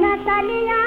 Natalia